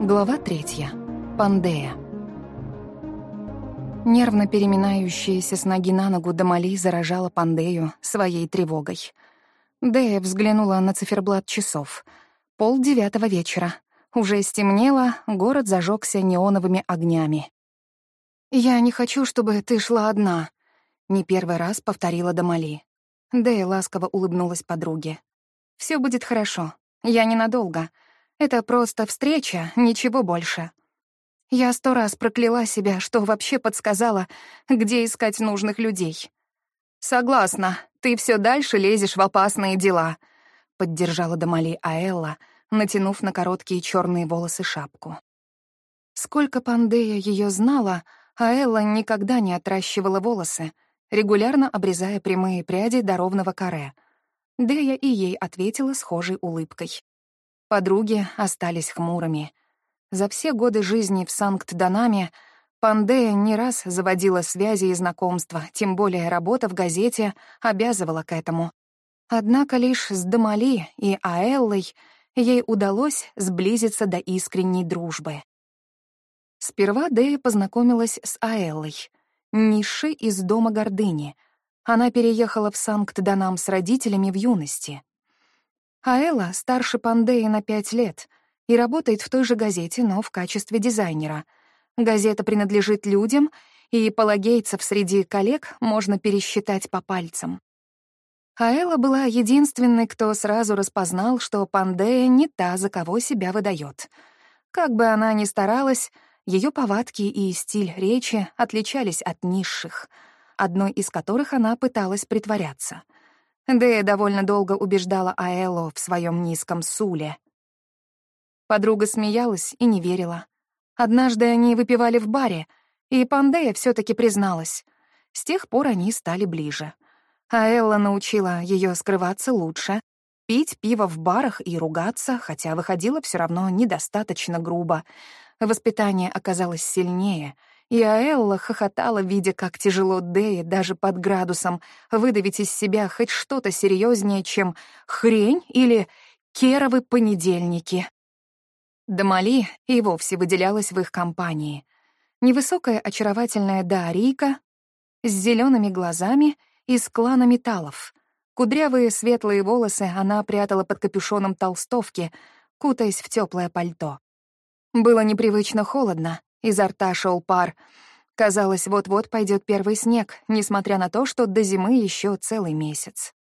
Глава третья. Пандея. Нервно переминающаяся с ноги на ногу Дамали заражала Пандею своей тревогой. Дея взглянула на циферблат часов. Пол девятого вечера. Уже стемнело, город зажегся неоновыми огнями. «Я не хочу, чтобы ты шла одна», — не первый раз повторила Дамали. Дея ласково улыбнулась подруге. Все будет хорошо. Я ненадолго. Это просто встреча, ничего больше». Я сто раз прокляла себя, что вообще подсказала, где искать нужных людей. «Согласна, ты все дальше лезешь в опасные дела», — поддержала Дамали Аэлла, натянув на короткие черные волосы шапку. Сколько Пандея ее знала, Аэлла никогда не отращивала волосы, регулярно обрезая прямые пряди до ровного каре. Дея и ей ответила схожей улыбкой. Подруги остались хмурыми. За все годы жизни в Санкт-Данаме Пандея не раз заводила связи и знакомства, тем более работа в газете обязывала к этому. Однако лишь с Дамали и Аэллой ей удалось сблизиться до искренней дружбы. Сперва Дея познакомилась с Аэллой, низшей из Дома Гордыни. Она переехала в Санкт-Данам с родителями в юности. Аэла старше Пандеи на пять лет и работает в той же газете, но в качестве дизайнера. Газета принадлежит людям, и палагейцев среди коллег можно пересчитать по пальцам. Аэла была единственной, кто сразу распознал, что Пандея не та, за кого себя выдает. Как бы она ни старалась, ее повадки и стиль речи отличались от низших, одной из которых она пыталась притворяться. Дэя довольно долго убеждала Аэлло в своем низком суле. Подруга смеялась и не верила. Однажды они выпивали в баре, и Пандея все таки призналась. С тех пор они стали ближе. Аэлла научила ее скрываться лучше, пить пиво в барах и ругаться, хотя выходило все равно недостаточно грубо — Воспитание оказалось сильнее, и Аэлла хохотала, видя, как тяжело Дэе даже под градусом выдавить из себя хоть что-то серьезнее, чем хрень или керовы понедельники. Дамали и вовсе выделялась в их компании. Невысокая очаровательная Даарийка с зелеными глазами и с клана металлов. Кудрявые светлые волосы она прятала под капюшоном толстовки, кутаясь в теплое пальто. Было непривычно холодно, изо рта шел пар. Казалось, вот-вот пойдет первый снег, несмотря на то, что до зимы еще целый месяц.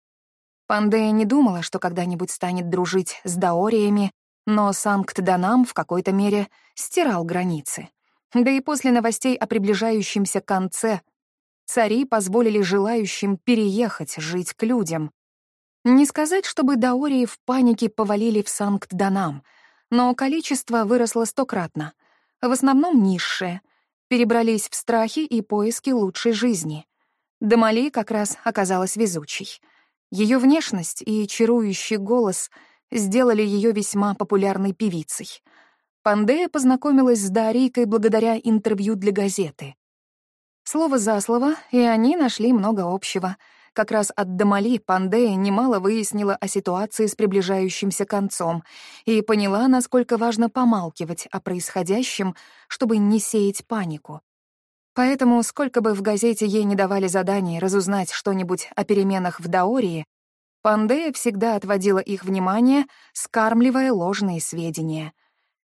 Пандея не думала, что когда-нибудь станет дружить с даориями, но Санкт-Данам в какой-то мере стирал границы. Да и после новостей о приближающемся конце цари позволили желающим переехать жить к людям. Не сказать, чтобы даории в панике повалили в Санкт-Данам — но количество выросло стократно. В основном низшие. Перебрались в страхи и поиски лучшей жизни. Дамали как раз оказалась везучей. Ее внешность и чарующий голос сделали ее весьма популярной певицей. Пандея познакомилась с Дарийкой благодаря интервью для газеты. Слово за слово, и они нашли много общего — как раз от Дамали Пандея немало выяснила о ситуации с приближающимся концом и поняла, насколько важно помалкивать о происходящем, чтобы не сеять панику. Поэтому, сколько бы в газете ей не давали задание разузнать что-нибудь о переменах в Даории, Пандея всегда отводила их внимание, скармливая ложные сведения.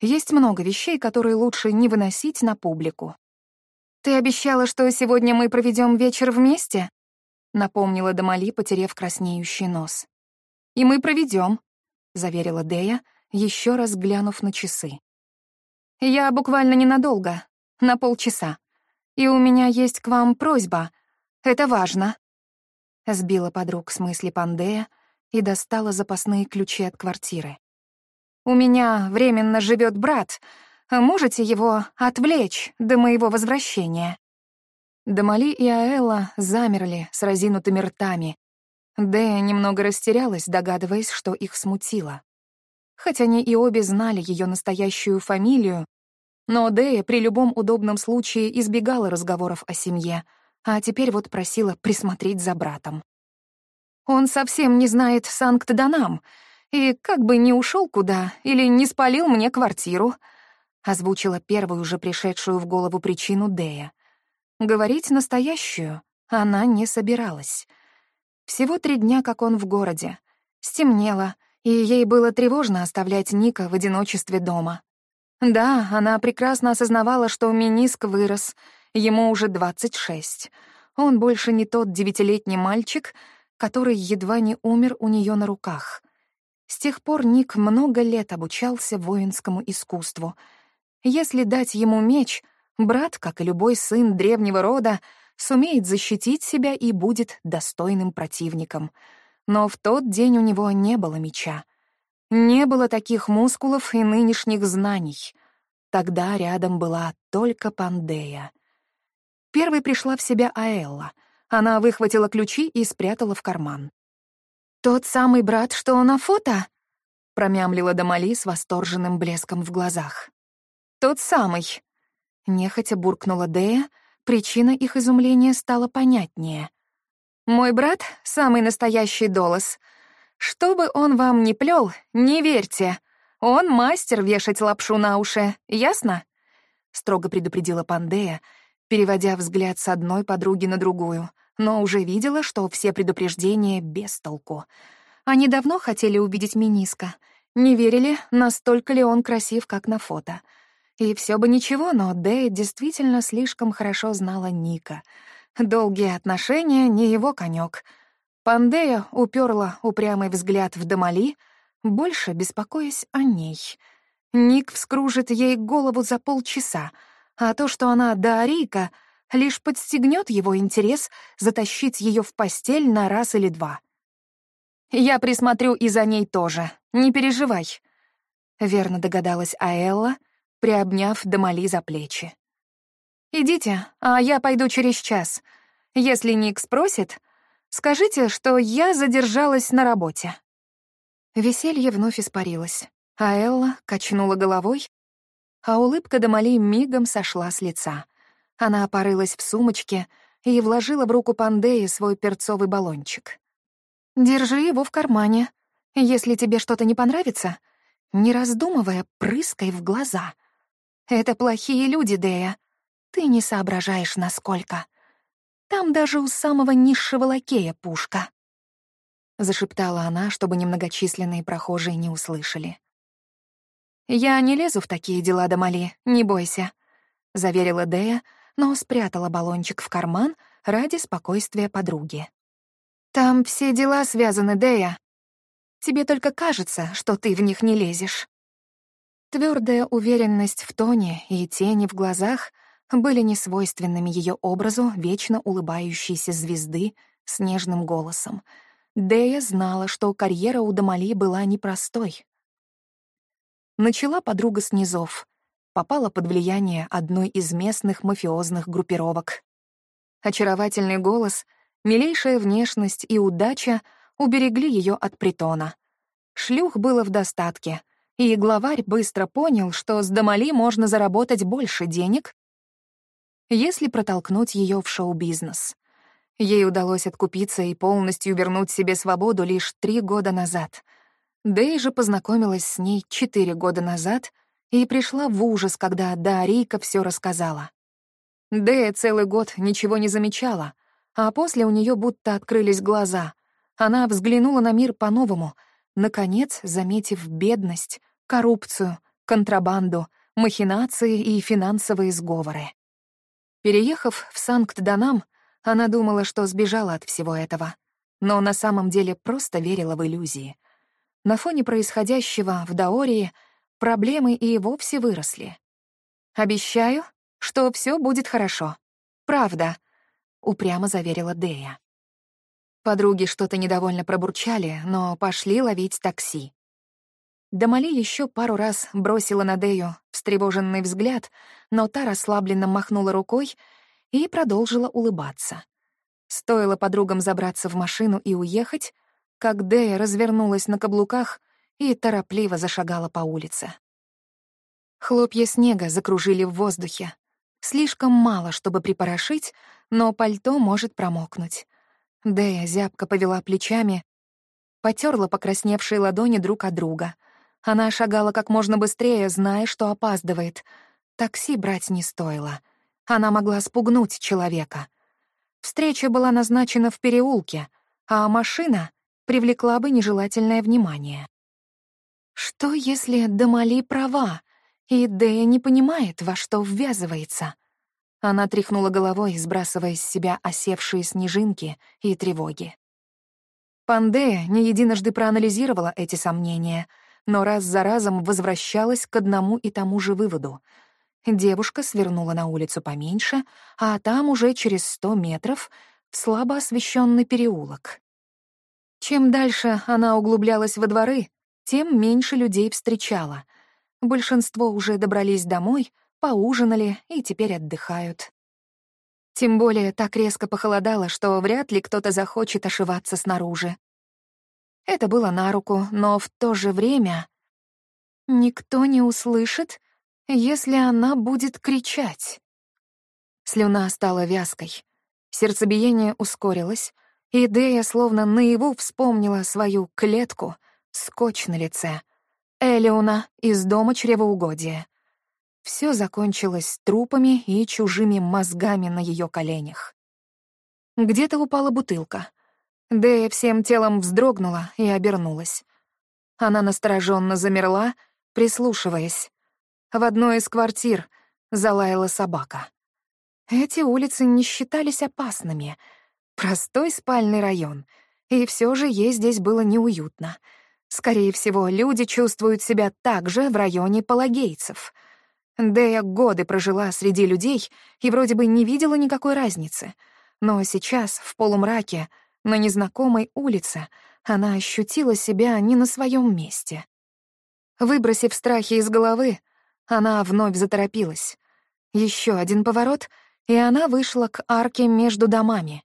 Есть много вещей, которые лучше не выносить на публику. «Ты обещала, что сегодня мы проведем вечер вместе?» — напомнила Дамали, потеряв краснеющий нос. «И мы проведем, заверила Дея, еще раз глянув на часы. «Я буквально ненадолго, на полчаса. И у меня есть к вам просьба. Это важно». Сбила подруг с мысли Пандея и достала запасные ключи от квартиры. «У меня временно живет брат. Можете его отвлечь до моего возвращения?» Дамали и Аэла замерли с разинутыми ртами. Дэя немного растерялась, догадываясь, что их смутило. Хотя они и обе знали ее настоящую фамилию, но Дэя при любом удобном случае избегала разговоров о семье, а теперь вот просила присмотреть за братом. «Он совсем не знает Санкт-Данам, и как бы не ушел куда или не спалил мне квартиру», — озвучила первую уже пришедшую в голову причину Дея. Говорить настоящую она не собиралась. Всего три дня, как он в городе. Стемнело, и ей было тревожно оставлять Ника в одиночестве дома. Да, она прекрасно осознавала, что Миниск вырос, ему уже 26. Он больше не тот девятилетний мальчик, который едва не умер у нее на руках. С тех пор Ник много лет обучался воинскому искусству. Если дать ему меч, брат, как и любой сын древнего рода, сумеет защитить себя и будет достойным противником. Но в тот день у него не было меча. Не было таких мускулов и нынешних знаний. Тогда рядом была только Пандея. Первой пришла в себя Аэлла. Она выхватила ключи и спрятала в карман. «Тот самый брат, что на фото?» — промямлила Дамали с восторженным блеском в глазах. «Тот самый», — нехотя буркнула Дея, причина их изумления стала понятнее. «Мой брат — самый настоящий долос. Что бы он вам ни плел, не верьте. Он мастер вешать лапшу на уши, ясно?» Строго предупредила Пандея, переводя взгляд с одной подруги на другую, но уже видела, что все предупреждения без толку. Они давно хотели увидеть Миниска, не верили, настолько ли он красив, как на фото — и все бы ничего, но Дэй действительно слишком хорошо знала Ника. Долгие отношения — не его конек. Пандея уперла упрямый взгляд в Дамали, больше беспокоясь о ней. Ник вскружит ей голову за полчаса, а то, что она Даарийка, лишь подстегнет его интерес затащить ее в постель на раз или два. «Я присмотрю и за ней тоже, не переживай», — верно догадалась Аэлла — приобняв Дамали за плечи. «Идите, а я пойду через час. Если Ник спросит, скажите, что я задержалась на работе». Веселье вновь испарилось, а Элла качнула головой, а улыбка Дамали мигом сошла с лица. Она порылась в сумочке и вложила в руку Пандеи свой перцовый баллончик. «Держи его в кармане. Если тебе что-то не понравится, не раздумывая, прыскай в глаза. Это плохие люди, Дея. Ты не соображаешь, насколько. Там даже у самого низшего лакея пушка. Зашептала она, чтобы немногочисленные прохожие не услышали. «Я не лезу в такие дела, Дамали, не бойся», — заверила Дея, но спрятала баллончик в карман ради спокойствия подруги. «Там все дела связаны, Дея. Тебе только кажется, что ты в них не лезешь». Твердая уверенность в тоне и тени в глазах были несвойственными ее образу вечно улыбающейся звезды с нежным голосом. Дея знала, что карьера у Дамали была непростой. Начала подруга с низов, попала под влияние одной из местных мафиозных группировок. Очаровательный голос, милейшая внешность и удача уберегли ее от притона. Шлюх было в достатке — и главарь быстро понял, что с Дамали можно заработать больше денег, если протолкнуть ее в шоу-бизнес. Ей удалось откупиться и полностью вернуть себе свободу лишь три года назад. Дэй же познакомилась с ней четыре года назад и пришла в ужас, когда Дарийка все рассказала. Дэя целый год ничего не замечала, а после у нее будто открылись глаза. Она взглянула на мир по-новому — наконец заметив бедность, коррупцию, контрабанду, махинации и финансовые сговоры. Переехав в Санкт-Данам, она думала, что сбежала от всего этого, но на самом деле просто верила в иллюзии. На фоне происходящего в Даории проблемы и вовсе выросли. «Обещаю, что все будет хорошо. Правда», — упрямо заверила Дея. Подруги что-то недовольно пробурчали, но пошли ловить такси. Дамали еще пару раз бросила на Дею встревоженный взгляд, но та расслабленно махнула рукой и продолжила улыбаться. Стоило подругам забраться в машину и уехать, как Дея развернулась на каблуках и торопливо зашагала по улице. Хлопья снега закружили в воздухе. Слишком мало, чтобы припорошить, но пальто может промокнуть. Дэя зябко повела плечами, потерла покрасневшие ладони друг от друга. Она шагала как можно быстрее, зная, что опаздывает. Такси брать не стоило. Она могла спугнуть человека. Встреча была назначена в переулке, а машина привлекла бы нежелательное внимание. Что, если Дамали права, и Дэя не понимает, во что ввязывается? Она тряхнула головой, сбрасывая с себя осевшие снежинки и тревоги. Пандея не единожды проанализировала эти сомнения, но раз за разом возвращалась к одному и тому же выводу. Девушка свернула на улицу поменьше, а там уже через сто метров в слабо освещенный переулок. Чем дальше она углублялась во дворы, тем меньше людей встречала. Большинство уже добрались домой, поужинали и теперь отдыхают. Тем более так резко похолодало, что вряд ли кто-то захочет ошиваться снаружи. Это было на руку, но в то же время никто не услышит, если она будет кричать. Слюна стала вязкой, сердцебиение ускорилось, и Дея словно наяву вспомнила свою клетку, скотч на лице, Элеона из дома чревоугодия. Все закончилось трупами и чужими мозгами на ее коленях. Где-то упала бутылка. Дэя всем телом вздрогнула и обернулась. Она настороженно замерла, прислушиваясь. В одной из квартир залаяла собака. Эти улицы не считались опасными. Простой спальный район. И все же ей здесь было неуютно. Скорее всего, люди чувствуют себя так же в районе палагейцев — Дэя годы прожила среди людей и вроде бы не видела никакой разницы. Но сейчас, в полумраке, на незнакомой улице, она ощутила себя не на своем месте. Выбросив страхи из головы, она вновь заторопилась. Еще один поворот, и она вышла к арке между домами.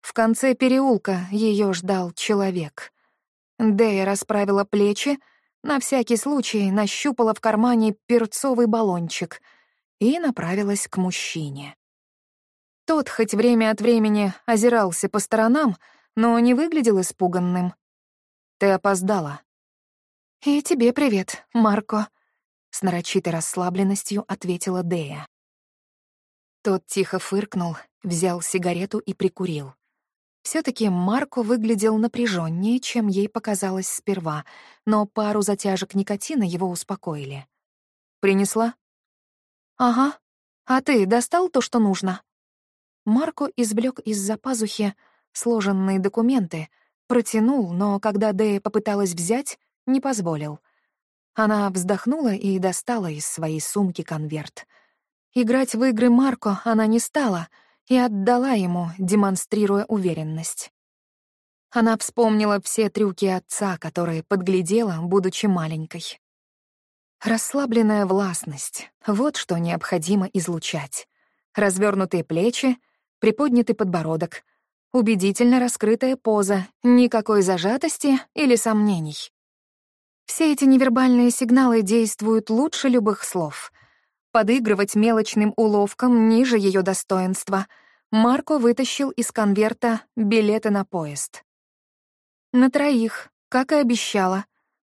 В конце переулка ее ждал человек. Дэя расправила плечи, на всякий случай нащупала в кармане перцовый баллончик и направилась к мужчине. Тот хоть время от времени озирался по сторонам, но не выглядел испуганным. «Ты опоздала». «И тебе привет, Марко», — с нарочитой расслабленностью ответила Дея. Тот тихо фыркнул, взял сигарету и прикурил все таки Марко выглядел напряженнее, чем ей показалось сперва, но пару затяжек никотина его успокоили. «Принесла?» «Ага. А ты достал то, что нужно?» Марко извлек из-за пазухи сложенные документы, протянул, но когда Дэя попыталась взять, не позволил. Она вздохнула и достала из своей сумки конверт. Играть в игры Марко она не стала — и отдала ему, демонстрируя уверенность. Она вспомнила все трюки отца, которые подглядела, будучи маленькой. Расслабленная властность — вот что необходимо излучать. Развернутые плечи, приподнятый подбородок, убедительно раскрытая поза, никакой зажатости или сомнений. Все эти невербальные сигналы действуют лучше любых слов — подыгрывать мелочным уловкам ниже ее достоинства, Марко вытащил из конверта билеты на поезд. «На троих, как и обещала.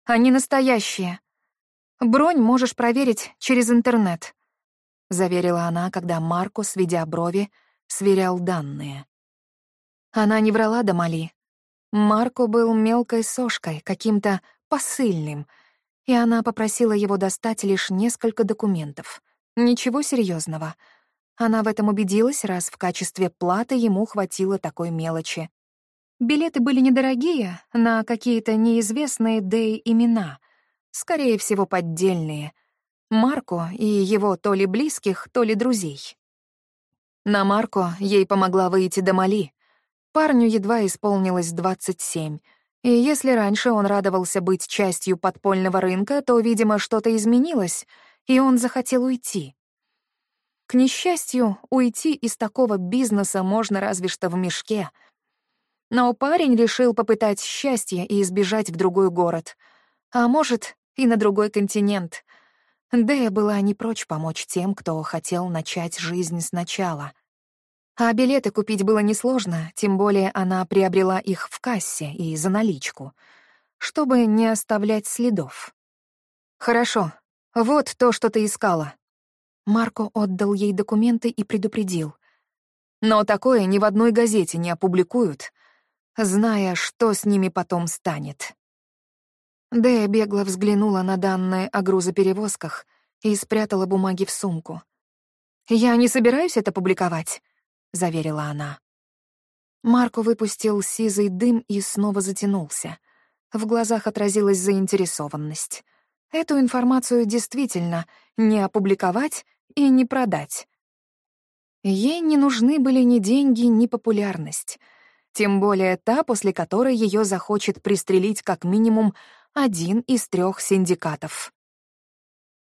Они настоящие. Бронь можешь проверить через интернет», — заверила она, когда Марко, сведя брови, сверял данные. Она не врала до Мали. Марко был мелкой сошкой, каким-то посыльным, и она попросила его достать лишь несколько документов. Ничего серьезного. Она в этом убедилась, раз в качестве платы ему хватило такой мелочи. Билеты были недорогие, на какие-то неизвестные Дэй имена, скорее всего, поддельные. Марко и его то ли близких, то ли друзей. На Марко ей помогла выйти до Мали. Парню едва исполнилось 27, и если раньше он радовался быть частью подпольного рынка, то, видимо, что-то изменилось — и он захотел уйти. К несчастью, уйти из такого бизнеса можно разве что в мешке. Но парень решил попытать счастье и избежать в другой город. А может, и на другой континент. Дэя была не прочь помочь тем, кто хотел начать жизнь сначала. А билеты купить было несложно, тем более она приобрела их в кассе и за наличку, чтобы не оставлять следов. «Хорошо. Вот то, что ты искала». Марко отдал ей документы и предупредил. «Но такое ни в одной газете не опубликуют, зная, что с ними потом станет». Дэя бегло взглянула на данные о грузоперевозках и спрятала бумаги в сумку. «Я не собираюсь это публиковать», — заверила она. Марко выпустил сизый дым и снова затянулся. В глазах отразилась заинтересованность. Эту информацию действительно не опубликовать и не продать. Ей не нужны были ни деньги, ни популярность. Тем более та, после которой ее захочет пристрелить как минимум один из трех синдикатов.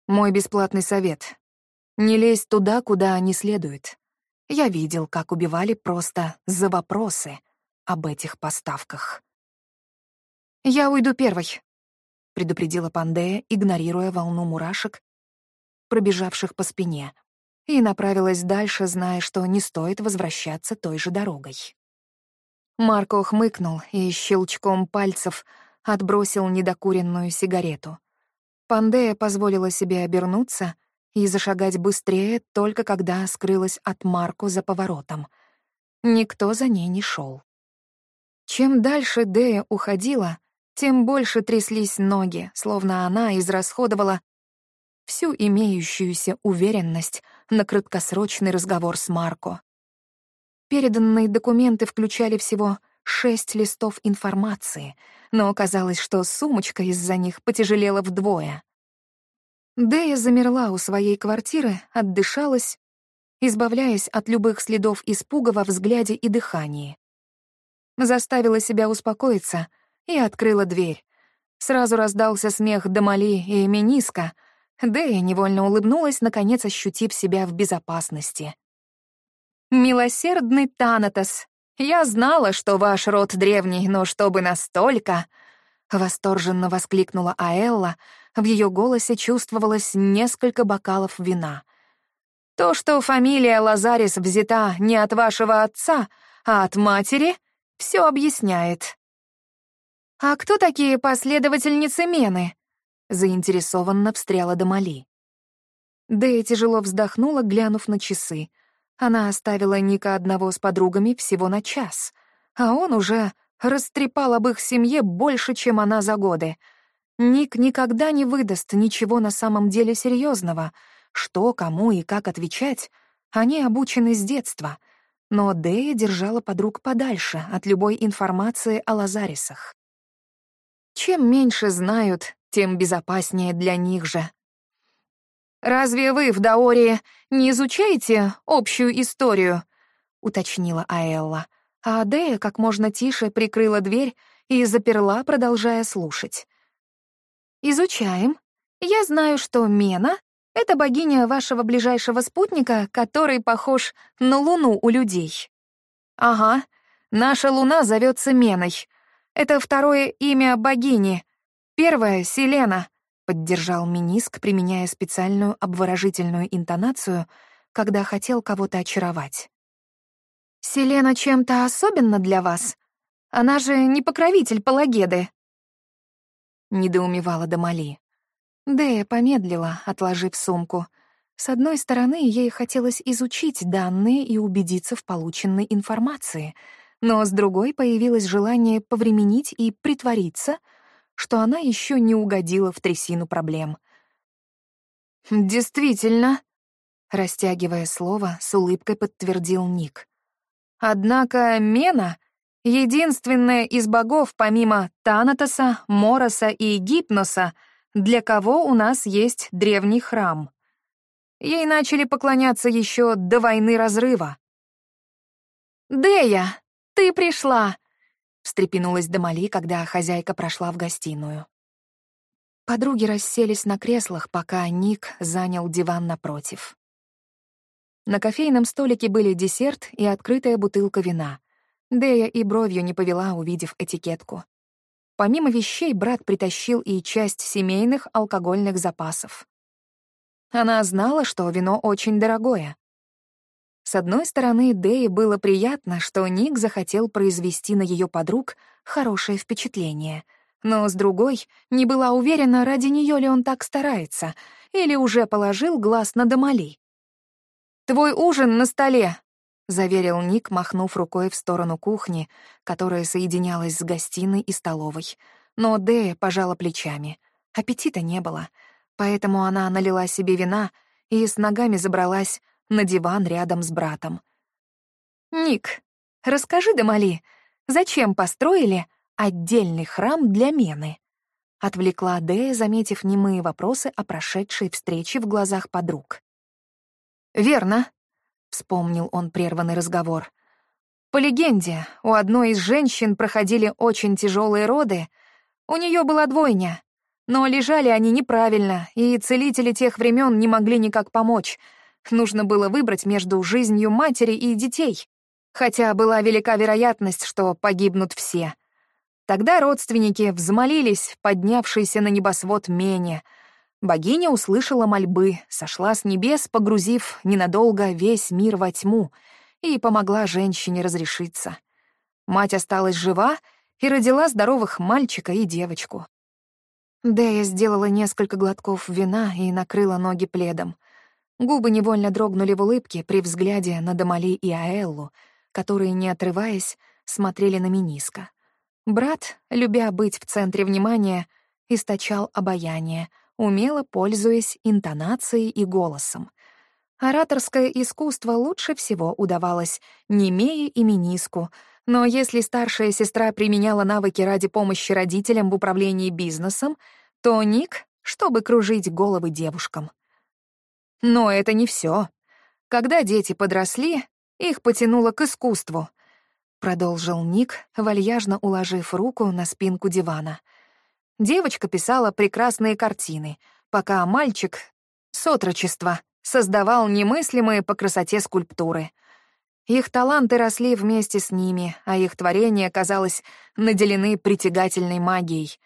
Мой бесплатный совет. Не лезь туда, куда не следует. Я видел, как убивали просто за вопросы об этих поставках. «Я уйду первой», — предупредила Пандея, игнорируя волну мурашек, пробежавших по спине, и направилась дальше, зная, что не стоит возвращаться той же дорогой. Марко хмыкнул и щелчком пальцев — отбросил недокуренную сигарету. Пандея позволила себе обернуться и зашагать быстрее, только когда скрылась от Марко за поворотом. Никто за ней не шел. Чем дальше Дея уходила, тем больше тряслись ноги, словно она израсходовала всю имеющуюся уверенность на краткосрочный разговор с Марко. Переданные документы включали всего шесть листов информации, но оказалось, что сумочка из-за них потяжелела вдвое. Дэя замерла у своей квартиры, отдышалась, избавляясь от любых следов испуга во взгляде и дыхании. Заставила себя успокоиться и открыла дверь. Сразу раздался смех Дамали и Миниска. Дэя невольно улыбнулась, наконец ощутив себя в безопасности. «Милосердный Танатос!» Я знала, что ваш род древний, но чтобы настолько...» Восторженно воскликнула Аэлла, в ее голосе чувствовалось несколько бокалов вина. «То, что фамилия Лазарис взята не от вашего отца, а от матери, все объясняет». «А кто такие последовательницы Мены?» заинтересованно встряла Дамали. Дэя тяжело вздохнула, глянув на часы — она оставила Ника одного с подругами всего на час, а он уже растрепал об их семье больше, чем она за годы. Ник никогда не выдаст ничего на самом деле серьезного. Что, кому и как отвечать, они обучены с детства. Но Дэя держала подруг подальше от любой информации о Лазарисах. Чем меньше знают, тем безопаснее для них же. «Разве вы в Даоре не изучаете общую историю?» — уточнила Аэлла. А Адея как можно тише прикрыла дверь и заперла, продолжая слушать. «Изучаем. Я знаю, что Мена — это богиня вашего ближайшего спутника, который похож на Луну у людей». «Ага, наша Луна зовется Меной. Это второе имя богини. Первое — Селена, — поддержал Миниск, применяя специальную обворожительную интонацию, когда хотел кого-то очаровать. «Селена чем-то особенно для вас? Она же не покровитель Палагеды!» Недоумевала Дамали. Дея помедлила, отложив сумку. С одной стороны, ей хотелось изучить данные и убедиться в полученной информации, но с другой появилось желание повременить и притвориться — что она еще не угодила в трясину проблем. «Действительно», — растягивая слово, с улыбкой подтвердил Ник. «Однако Мена — единственная из богов, помимо Танатоса, Мороса и Гипноса, для кого у нас есть древний храм. Ей начали поклоняться еще до войны разрыва». «Дея, ты пришла!» Встрепенулась Дамали, когда хозяйка прошла в гостиную. Подруги расселись на креслах, пока Ник занял диван напротив. На кофейном столике были десерт и открытая бутылка вина. Дея и бровью не повела, увидев этикетку. Помимо вещей, брат притащил и часть семейных алкогольных запасов. Она знала, что вино очень дорогое. С одной стороны, Дее было приятно, что Ник захотел произвести на ее подруг хорошее впечатление. но с другой не была уверена, ради нее ли он так старается, или уже положил глаз на Дамали. «Твой ужин на столе», — заверил Ник, махнув рукой в сторону кухни, которая соединялась с гостиной и столовой. Но Дея пожала плечами. Аппетита не было, поэтому она налила себе вина и с ногами забралась на диван рядом с братом. «Ник, расскажи Дамали, зачем построили отдельный храм для Мены?» Отвлекла Дея, заметив немые вопросы о прошедшей встрече в глазах подруг. «Верно», — вспомнил он прерванный разговор. «По легенде, у одной из женщин проходили очень тяжелые роды. У нее была двойня, но лежали они неправильно, и целители тех времен не могли никак помочь. Нужно было выбрать между жизнью матери и детей, хотя была велика вероятность, что погибнут все. Тогда родственники взмолились, поднявшиеся на небосвод Мене. Богиня услышала мольбы, сошла с небес, погрузив ненадолго весь мир во тьму, и помогла женщине разрешиться. Мать осталась жива и родила здоровых мальчика и девочку. Дэя сделала несколько глотков вина и накрыла ноги пледом. Губы невольно дрогнули в улыбке при взгляде на Дамали и Аэллу, которые, не отрываясь, смотрели на Миниска. Брат, любя быть в центре внимания, источал обаяние, умело пользуясь интонацией и голосом. Ораторское искусство лучше всего удавалось Немее и Миниску, но если старшая сестра применяла навыки ради помощи родителям в управлении бизнесом, то Ник, чтобы кружить головы девушкам. Но это не все. Когда дети подросли, их потянуло к искусству — продолжил Ник, вальяжно уложив руку на спинку дивана. Девочка писала прекрасные картины, пока мальчик с отрочества создавал немыслимые по красоте скульптуры. Их таланты росли вместе с ними, а их творения, казалось, наделены притягательной магией.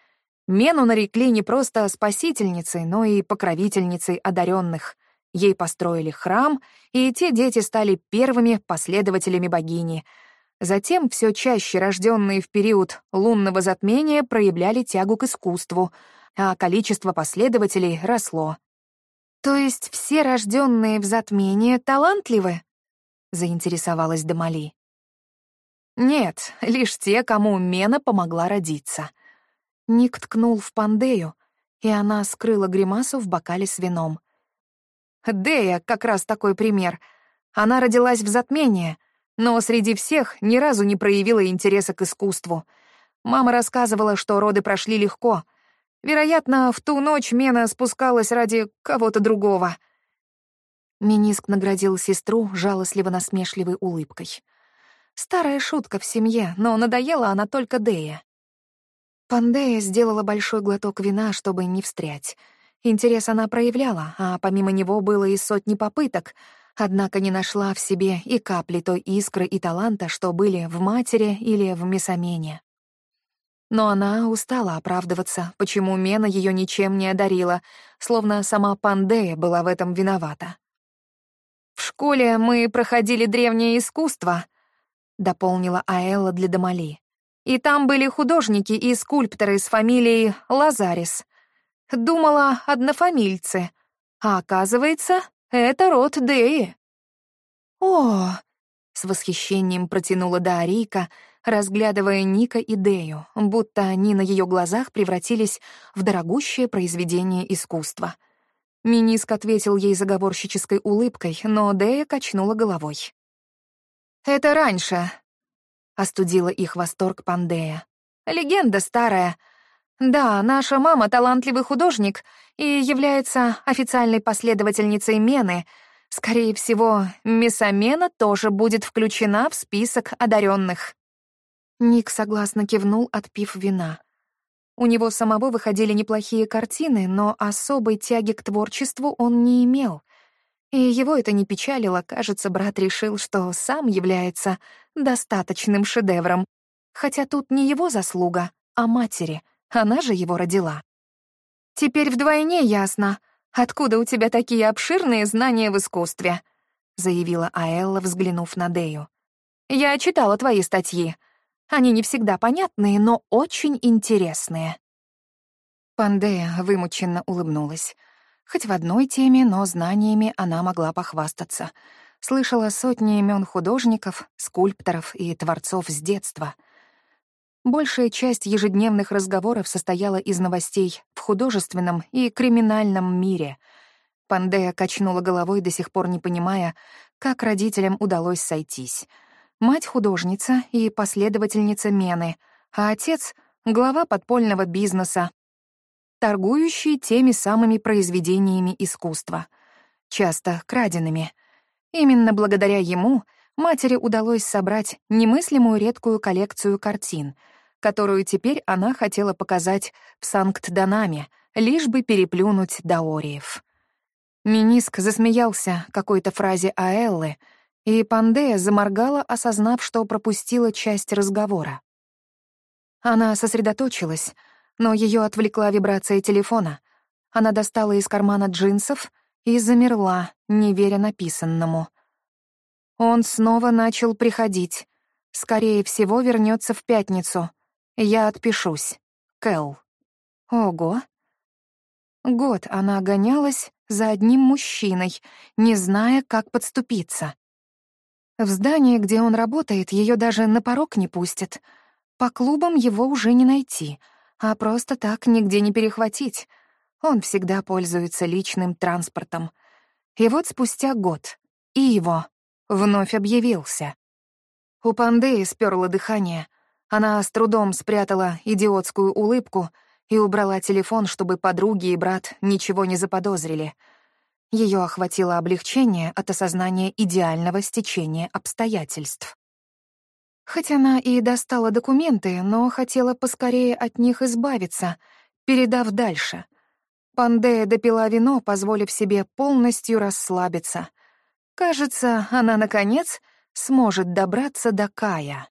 Мену нарекли не просто спасительницей, но и покровительницей одаренных. Ей построили храм, и те дети стали первыми последователями богини — Затем все чаще рожденные в период лунного затмения проявляли тягу к искусству, а количество последователей росло. «То есть все рожденные в затмении талантливы?» — заинтересовалась Дамали. «Нет, лишь те, кому Мена помогла родиться». Ник ткнул в Пандею, и она скрыла гримасу в бокале с вином. «Дея как раз такой пример. Она родилась в затмении, но среди всех ни разу не проявила интереса к искусству. Мама рассказывала, что роды прошли легко. Вероятно, в ту ночь Мена спускалась ради кого-то другого. Миниск наградил сестру жалостливо-насмешливой улыбкой. Старая шутка в семье, но надоела она только Дея. Пандея сделала большой глоток вина, чтобы не встрять. Интерес она проявляла, а помимо него было и сотни попыток — однако не нашла в себе и капли той искры и таланта, что были в матери или в Месамене. Но она устала оправдываться, почему Мена ее ничем не одарила, словно сама Пандея была в этом виновата. «В школе мы проходили древнее искусство», — дополнила Аэлла для Дамали. «И там были художники и скульпторы с фамилией Лазарис. Думала, однофамильцы. А оказывается, это род Деи». «О!» — с восхищением протянула Даарийка, разглядывая Ника и Дею, будто они на ее глазах превратились в дорогущее произведение искусства. Миниск ответил ей заговорщической улыбкой, но Дея качнула головой. «Это раньше», — остудила их восторг Пандея. «Легенда старая. Да, наша мама — талантливый художник и является официальной последовательницей Мены. Скорее всего, Месамена тоже будет включена в список одаренных. Ник согласно кивнул, отпив вина. У него самого выходили неплохие картины, но особой тяги к творчеству он не имел. И его это не печалило, кажется, брат решил, что сам является достаточным шедевром. Хотя тут не его заслуга, а матери — она же его родила. «Теперь вдвойне ясно, откуда у тебя такие обширные знания в искусстве», заявила Аэлла, взглянув на Дею. «Я читала твои статьи. Они не всегда понятные, но очень интересные». Пандея вымученно улыбнулась. Хоть в одной теме, но знаниями она могла похвастаться. Слышала сотни имен художников, скульпторов и творцов с детства. Большая часть ежедневных разговоров состояла из новостей в художественном и криминальном мире. Пандея качнула головой, до сих пор не понимая, как родителям удалось сойтись. Мать — художница и последовательница Мены, а отец — глава подпольного бизнеса, торгующий теми самыми произведениями искусства, часто краденными. Именно благодаря ему матери удалось собрать немыслимую редкую коллекцию картин, которую теперь она хотела показать в Санкт-Данаме, лишь бы переплюнуть Даориев. Миниск засмеялся какой-то фразе Аэллы, и Пандея заморгала, осознав, что пропустила часть разговора. Она сосредоточилась — но ее отвлекла вибрация телефона. Она достала из кармана джинсов и замерла, не веря написанному. Он снова начал приходить. Скорее всего, вернется в пятницу. Я отпишусь. Кэл. Ого. Год она гонялась за одним мужчиной, не зная, как подступиться. В здании, где он работает, ее даже на порог не пустят. По клубам его уже не найти — а просто так нигде не перехватить. Он всегда пользуется личным транспортом. И вот спустя год и его вновь объявился. У Пандеи сперло дыхание. Она с трудом спрятала идиотскую улыбку и убрала телефон, чтобы подруги и брат ничего не заподозрили. Ее охватило облегчение от осознания идеального стечения обстоятельств. Хоть она и достала документы, но хотела поскорее от них избавиться, передав дальше. Пандея допила вино, позволив себе полностью расслабиться. Кажется, она, наконец, сможет добраться до Кая.